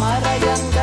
மறையங்க